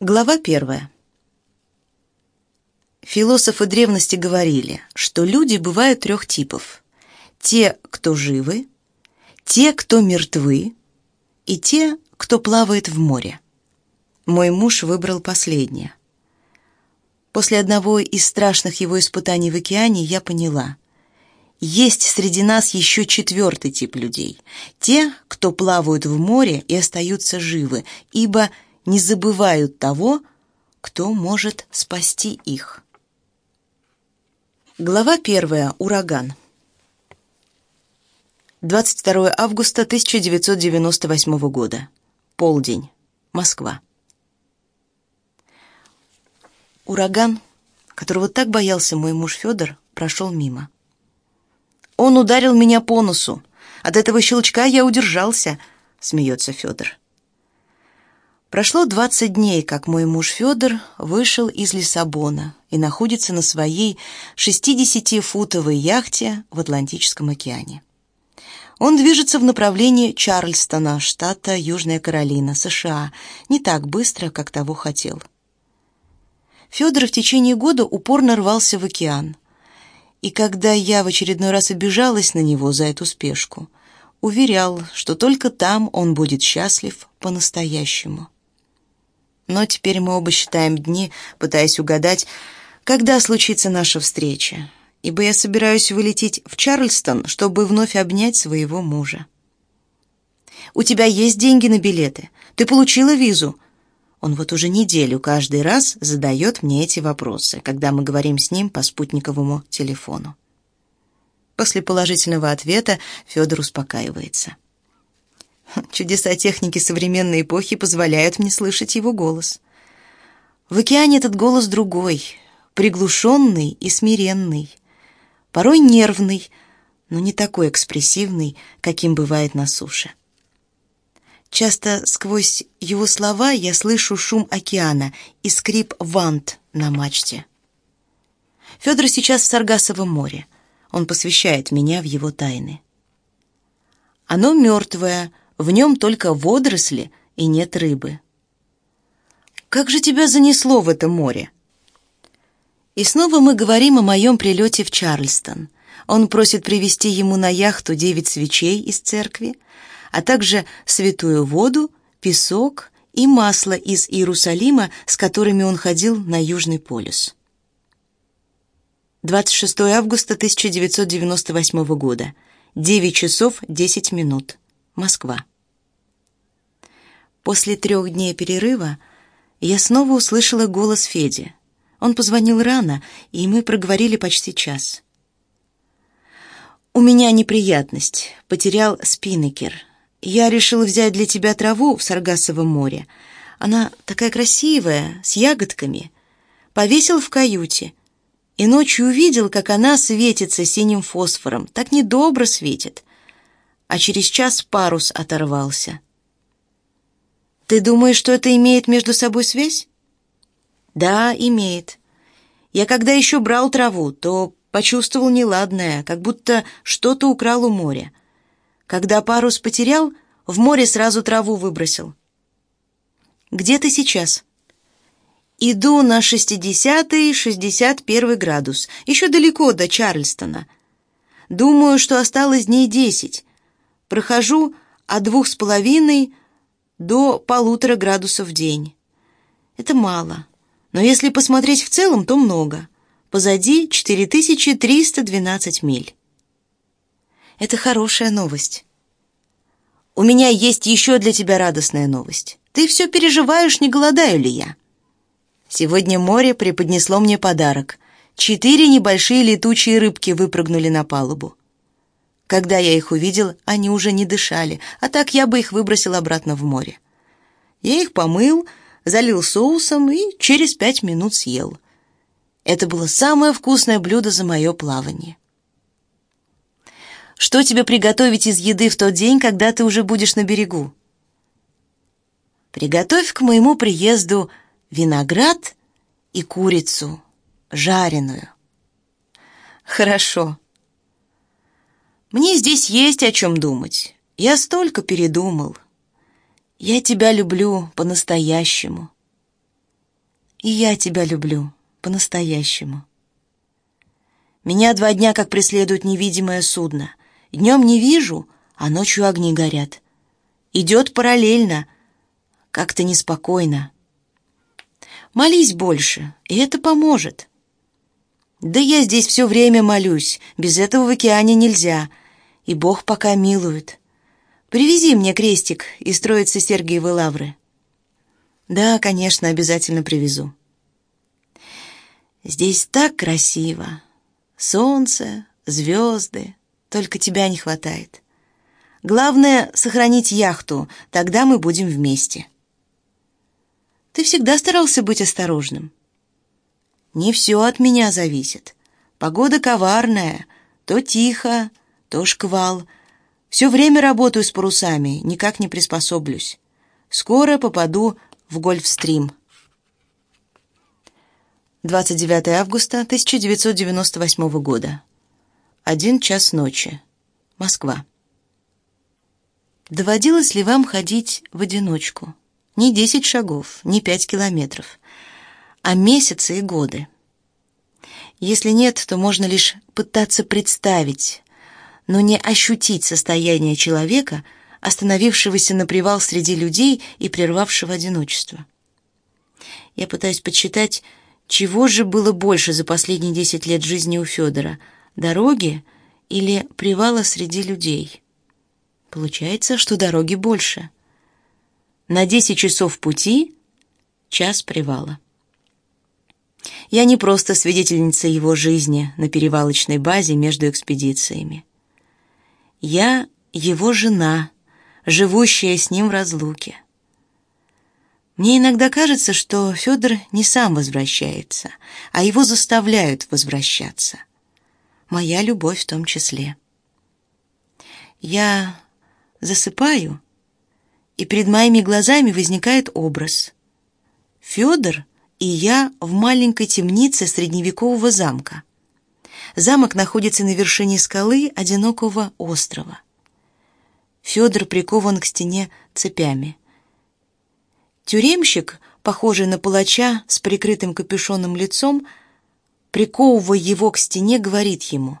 Глава первая. Философы древности говорили, что люди бывают трех типов. Те, кто живы, те, кто мертвы, и те, кто плавает в море. Мой муж выбрал последнее. После одного из страшных его испытаний в океане я поняла. Есть среди нас еще четвертый тип людей. Те, кто плавают в море и остаются живы, ибо не забывают того, кто может спасти их. Глава 1. Ураган. 22 августа 1998 года. Полдень. Москва. Ураган, которого так боялся мой муж Федор, прошел мимо. Он ударил меня по носу. От этого щелчка я удержался, смеется Федор. Прошло 20 дней, как мой муж Федор вышел из Лиссабона и находится на своей 60-футовой яхте в Атлантическом океане. Он движется в направлении Чарльстона, штата Южная Каролина, США, не так быстро, как того хотел. Федор в течение года упорно рвался в океан. И когда я в очередной раз обижалась на него за эту спешку, уверял, что только там он будет счастлив по-настоящему. Но теперь мы оба считаем дни, пытаясь угадать, когда случится наша встреча, ибо я собираюсь вылететь в Чарльстон, чтобы вновь обнять своего мужа. «У тебя есть деньги на билеты? Ты получила визу?» Он вот уже неделю каждый раз задает мне эти вопросы, когда мы говорим с ним по спутниковому телефону. После положительного ответа Федор успокаивается. Чудеса техники современной эпохи позволяют мне слышать его голос. В океане этот голос другой, приглушенный и смиренный, порой нервный, но не такой экспрессивный, каким бывает на суше. Часто сквозь его слова я слышу шум океана и скрип вант на мачте. Федор сейчас в Саргасовом море. Он посвящает меня в его тайны. Оно мертвое, в нем только водоросли и нет рыбы. Как же тебя занесло в это море? И снова мы говорим о моем прилете в Чарльстон. Он просит привезти ему на яхту девять свечей из церкви, а также святую воду, песок и масло из Иерусалима, с которыми он ходил на Южный полюс. 26 августа 1998 года. 9 часов 10 минут. Москва. После трех дней перерыва я снова услышала голос Феди. Он позвонил рано, и мы проговорили почти час. «У меня неприятность. Потерял спиннекер. Я решила взять для тебя траву в Саргасовом море. Она такая красивая, с ягодками. Повесил в каюте. И ночью увидел, как она светится синим фосфором. Так недобро светит а через час парус оторвался. Ты думаешь, что это имеет между собой связь? Да, имеет. Я когда еще брал траву, то почувствовал неладное, как будто что-то украл у моря. Когда парус потерял, в море сразу траву выбросил. Где ты сейчас? Иду на 60-й, 61 градус. Еще далеко до Чарльстона. Думаю, что осталось дней десять прохожу от двух с половиной до полутора градусов в день. Это мало, но если посмотреть в целом, то много. Позади 4312 миль. Это хорошая новость. У меня есть еще для тебя радостная новость. Ты все переживаешь, не голодаю ли я. Сегодня море преподнесло мне подарок. Четыре небольшие летучие рыбки выпрыгнули на палубу. Когда я их увидел, они уже не дышали, а так я бы их выбросил обратно в море. Я их помыл, залил соусом и через пять минут съел. Это было самое вкусное блюдо за мое плавание. Что тебе приготовить из еды в тот день, когда ты уже будешь на берегу? Приготовь к моему приезду виноград и курицу жареную. Хорошо. Мне здесь есть о чем думать. Я столько передумал. Я тебя люблю по-настоящему. И я тебя люблю, по-настоящему. Меня два дня как преследует невидимое судно. Днем не вижу, а ночью огни горят. Идет параллельно, как-то неспокойно. Молись больше, и это поможет. Да я здесь все время молюсь, без этого в океане нельзя, и Бог пока милует. Привези мне крестик из Троицы Сергиевой Лавры. Да, конечно, обязательно привезу. Здесь так красиво. Солнце, звезды, только тебя не хватает. Главное — сохранить яхту, тогда мы будем вместе. Ты всегда старался быть осторожным. Не все от меня зависит. Погода коварная, то тихо, то шквал. Все время работаю с парусами, никак не приспособлюсь. Скоро попаду в Гольфстрим. 29 августа 1998 года. Один час ночи. Москва. Доводилось ли вам ходить в одиночку? Не десять шагов, не пять километров, а месяцы и годы. Если нет, то можно лишь пытаться представить, но не ощутить состояние человека, остановившегося на привал среди людей и прервавшего одиночество. Я пытаюсь подсчитать, чего же было больше за последние десять лет жизни у Федора — дороги или привала среди людей? Получается, что дороги больше. На десять часов пути — час привала. Я не просто свидетельница его жизни на перевалочной базе между экспедициями. Я его жена, живущая с ним в разлуке. Мне иногда кажется, что Федор не сам возвращается, а его заставляют возвращаться. Моя любовь в том числе. Я засыпаю, и перед моими глазами возникает образ. Федор и я в маленькой темнице средневекового замка. Замок находится на вершине скалы одинокого острова. Федор прикован к стене цепями. Тюремщик, похожий на палача с прикрытым капюшоном лицом, приковывая его к стене, говорит ему: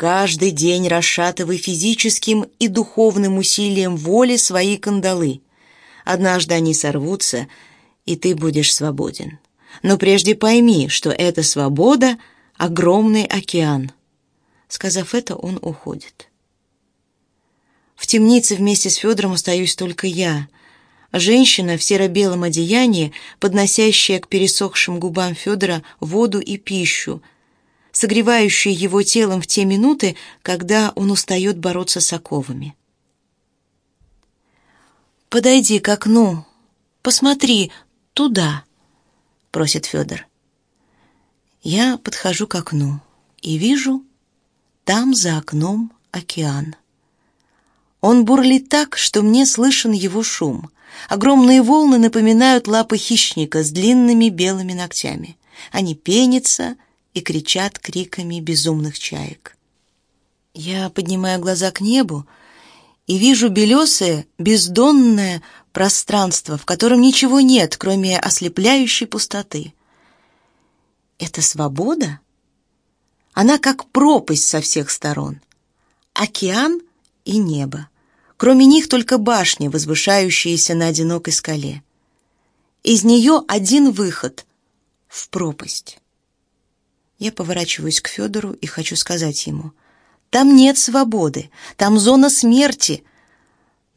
Каждый день расшатывай физическим и духовным усилием воли свои кандалы. Однажды они сорвутся, и ты будешь свободен. Но прежде пойми, что эта свобода — огромный океан. Сказав это, он уходит. В темнице вместе с Федором остаюсь только я, женщина в серо-белом одеянии, подносящая к пересохшим губам Федора воду и пищу, согревающая его телом в те минуты, когда он устает бороться с оковами. «Подойди к окну, посмотри, туда», — просит Федор. Я подхожу к окну и вижу, там за окном океан. Он бурлит так, что мне слышен его шум. Огромные волны напоминают лапы хищника с длинными белыми ногтями. Они пенятся и кричат криками безумных чаек. Я поднимаю глаза к небу и вижу белесое, бездонное пространство, в котором ничего нет, кроме ослепляющей пустоты. Это свобода? Она как пропасть со всех сторон. Океан и небо. Кроме них только башни, возвышающиеся на одинокой скале. Из нее один выход — в пропасть. Я поворачиваюсь к Федору и хочу сказать ему, «Там нет свободы, там зона смерти»,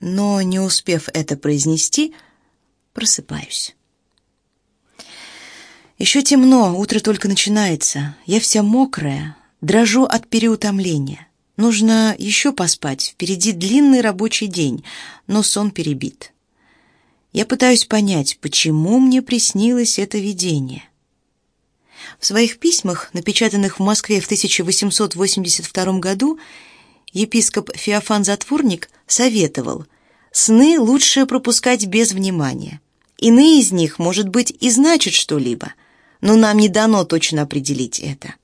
но, не успев это произнести, просыпаюсь. Еще темно, утро только начинается. Я вся мокрая, дрожу от переутомления. Нужно еще поспать, впереди длинный рабочий день, но сон перебит. Я пытаюсь понять, почему мне приснилось это видение. В своих письмах, напечатанных в Москве в 1882 году, епископ Феофан Затворник советовал сны лучше пропускать без внимания. Иные из них, может быть, и значат что-либо, но нам не дано точно определить это.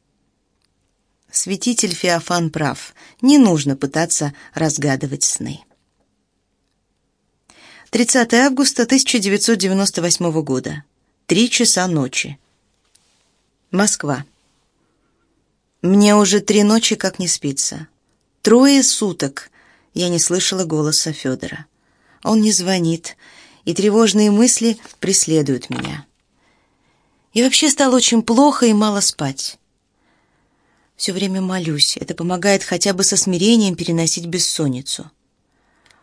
Святитель Феофан прав. Не нужно пытаться разгадывать сны. 30 августа 1998 года. Три часа ночи. Москва. Мне уже три ночи как не спится. Трое суток я не слышала голоса Федора. Он не звонит, и тревожные мысли преследуют меня. И вообще стало очень плохо и мало спать. Все время молюсь, это помогает хотя бы со смирением переносить бессонницу.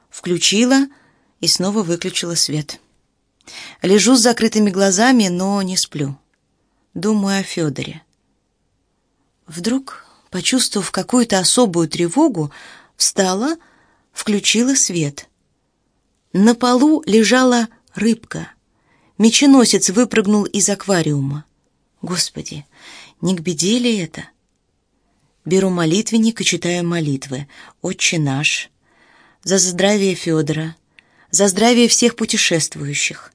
Включила и снова выключила свет. Лежу с закрытыми глазами, но не сплю. Думаю о Федоре. Вдруг, почувствовав какую-то особую тревогу, встала, включила свет. На полу лежала рыбка. Меченосец выпрыгнул из аквариума. Господи, не к беде ли это? Беру молитвенник и читаю молитвы. «Отче наш», «За здравие Федора», «За здравие всех путешествующих»,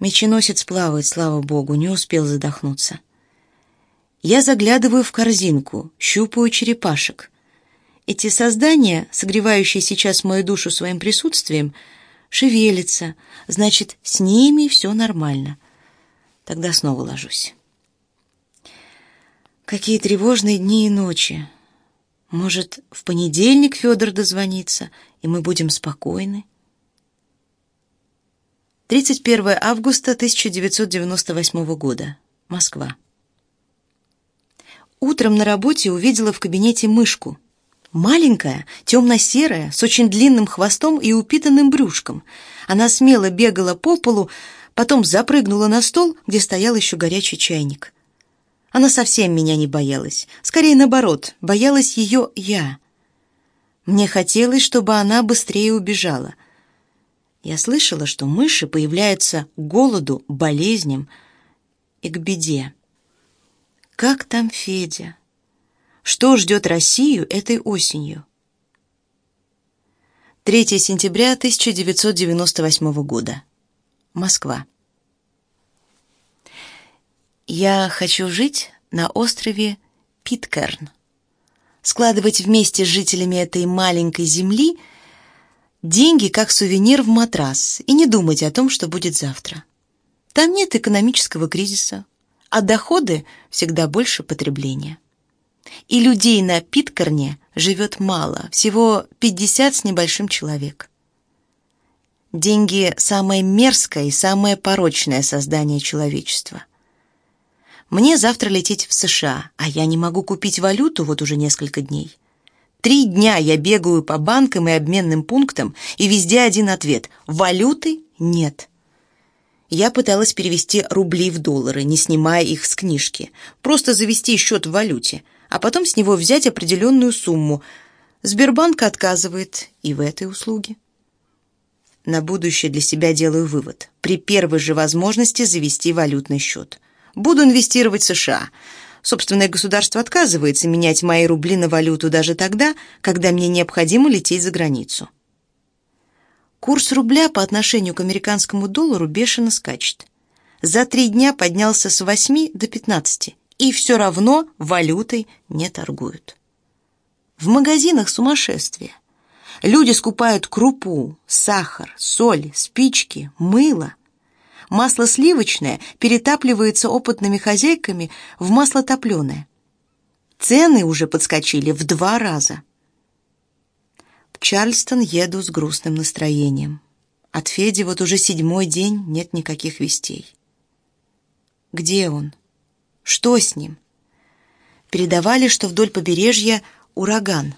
Меченосец плавает, слава богу, не успел задохнуться. Я заглядываю в корзинку, щупаю черепашек. Эти создания, согревающие сейчас мою душу своим присутствием, шевелятся, значит, с ними все нормально. Тогда снова ложусь. Какие тревожные дни и ночи. Может, в понедельник Федор дозвонится, и мы будем спокойны? 31 августа 1998 года. Москва. Утром на работе увидела в кабинете мышку. Маленькая, темно-серая, с очень длинным хвостом и упитанным брюшком. Она смело бегала по полу, потом запрыгнула на стол, где стоял еще горячий чайник. Она совсем меня не боялась. Скорее наоборот, боялась ее я. Мне хотелось, чтобы она быстрее убежала — я слышала, что мыши появляются к голоду, болезням и к беде. Как там Федя? Что ждет Россию этой осенью? 3 сентября 1998 года. Москва. Я хочу жить на острове Питкерн. Складывать вместе с жителями этой маленькой земли – Деньги как сувенир в матрас и не думать о том, что будет завтра. Там нет экономического кризиса, а доходы всегда больше потребления. И людей на Питкарне живет мало, всего 50 с небольшим человек. Деньги – самое мерзкое и самое порочное создание человечества. Мне завтра лететь в США, а я не могу купить валюту вот уже несколько дней – Три дня я бегаю по банкам и обменным пунктам, и везде один ответ – валюты нет. Я пыталась перевести рубли в доллары, не снимая их с книжки, просто завести счет в валюте, а потом с него взять определенную сумму. Сбербанк отказывает и в этой услуге. На будущее для себя делаю вывод. При первой же возможности завести валютный счет. Буду инвестировать в США – Собственное государство отказывается менять мои рубли на валюту даже тогда, когда мне необходимо лететь за границу. Курс рубля по отношению к американскому доллару бешено скачет. За три дня поднялся с 8 до 15, и все равно валютой не торгуют. В магазинах сумасшествие. Люди скупают крупу, сахар, соль, спички, мыло – масло сливочное перетапливается опытными хозяйками в масло топленое. Цены уже подскочили в два раза. В Чарльстон еду с грустным настроением. От Феди вот уже седьмой день нет никаких вестей. Где он? Что с ним? Передавали, что вдоль побережья ураган.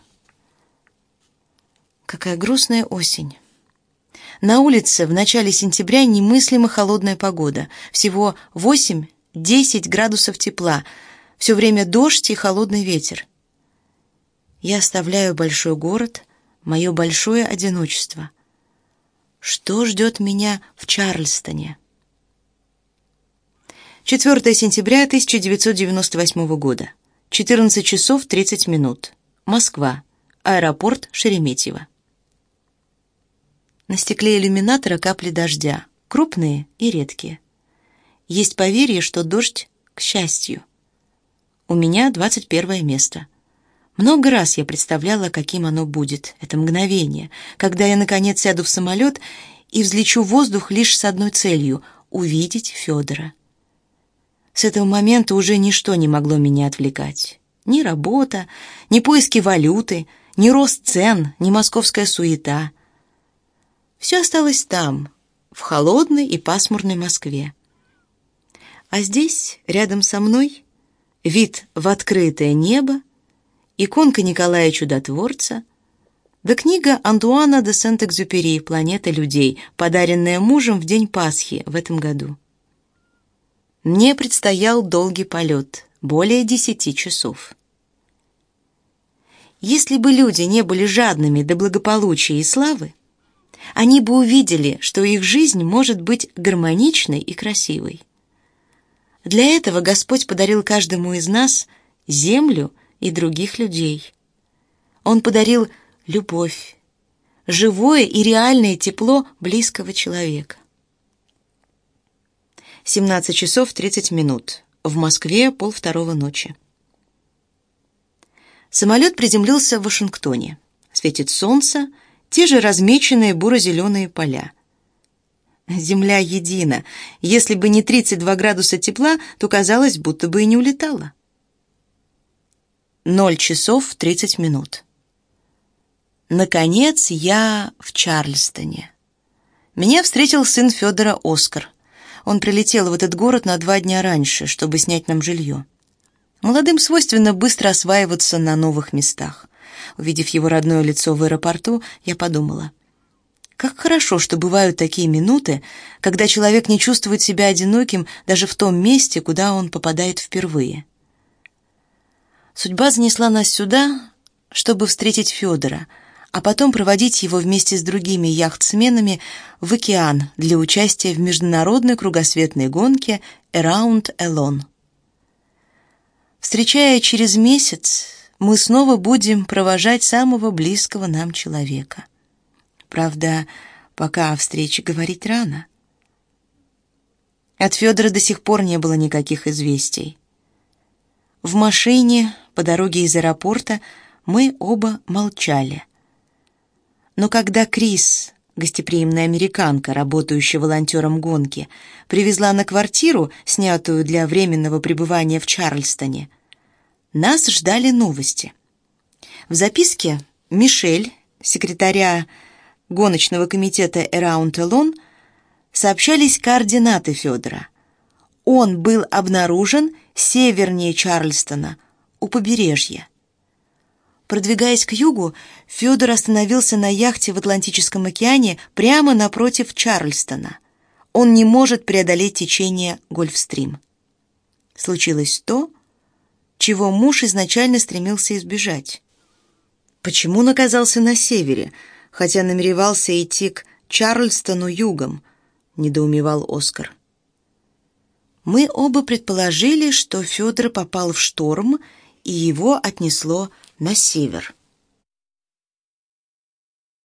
Какая грустная осень. На улице в начале сентября немыслимо холодная погода. Всего 8-10 градусов тепла. Все время дождь и холодный ветер. Я оставляю большой город, мое большое одиночество. Что ждет меня в Чарльстоне? 4 сентября 1998 года. 14 часов 30 минут. Москва. Аэропорт Шереметьево. На стекле иллюминатора капли дождя, крупные и редкие. Есть поверье, что дождь к счастью. У меня двадцать первое место. Много раз я представляла, каким оно будет, это мгновение, когда я наконец сяду в самолет и взлечу в воздух лишь с одной целью увидеть Федора. С этого момента уже ничто не могло меня отвлекать. Ни работа, ни поиски валюты, ни рост цен, ни московская суета. Все осталось там, в холодной и пасмурной Москве. А здесь, рядом со мной, вид в открытое небо, иконка Николая Чудотворца, да книга Антуана де Сент-Экзюпери «Планета людей», подаренная мужем в день Пасхи в этом году. Мне предстоял долгий полет, более десяти часов. Если бы люди не были жадными до благополучия и славы, они бы увидели, что их жизнь может быть гармоничной и красивой. Для этого Господь подарил каждому из нас землю и других людей. Он подарил любовь, живое и реальное тепло близкого человека. 17 часов 30 минут. В Москве полвторого ночи. Самолет приземлился в Вашингтоне. Светит солнце, те же размеченные буро-зеленые поля. Земля едина. Если бы не 32 градуса тепла, то казалось, будто бы и не улетала. Ноль часов 30 минут. Наконец я в Чарльстоне. Меня встретил сын Федора Оскар. Он прилетел в этот город на два дня раньше, чтобы снять нам жилье. Молодым свойственно быстро осваиваться на новых местах. Увидев его родное лицо в аэропорту, я подумала: как хорошо, что бывают такие минуты, когда человек не чувствует себя одиноким даже в том месте, куда он попадает впервые. Судьба занесла нас сюда, чтобы встретить Федора — а потом проводить его вместе с другими яхтсменами в океан для участия в международной кругосветной гонке Around Elon. Встречая через месяц, мы снова будем провожать самого близкого нам человека. Правда, пока о встрече говорить рано. От Федора до сих пор не было никаких известий. В машине по дороге из аэропорта мы оба молчали. Но когда Крис, гостеприимная американка, работающая волонтером гонки, привезла на квартиру, снятую для временного пребывания в Чарльстоне, нас ждали новости. В записке Мишель, секретаря гоночного комитета Around Elon, сообщались координаты Федора. Он был обнаружен севернее Чарльстона, у побережья. Продвигаясь к югу, Федор остановился на яхте в Атлантическом океане прямо напротив Чарльстона. Он не может преодолеть течение Гольфстрим. Случилось то, чего муж изначально стремился избежать. Почему он оказался на севере, хотя намеревался идти к Чарльстону югом, недоумевал Оскар. Мы оба предположили, что Федор попал в шторм, и его отнесло на север.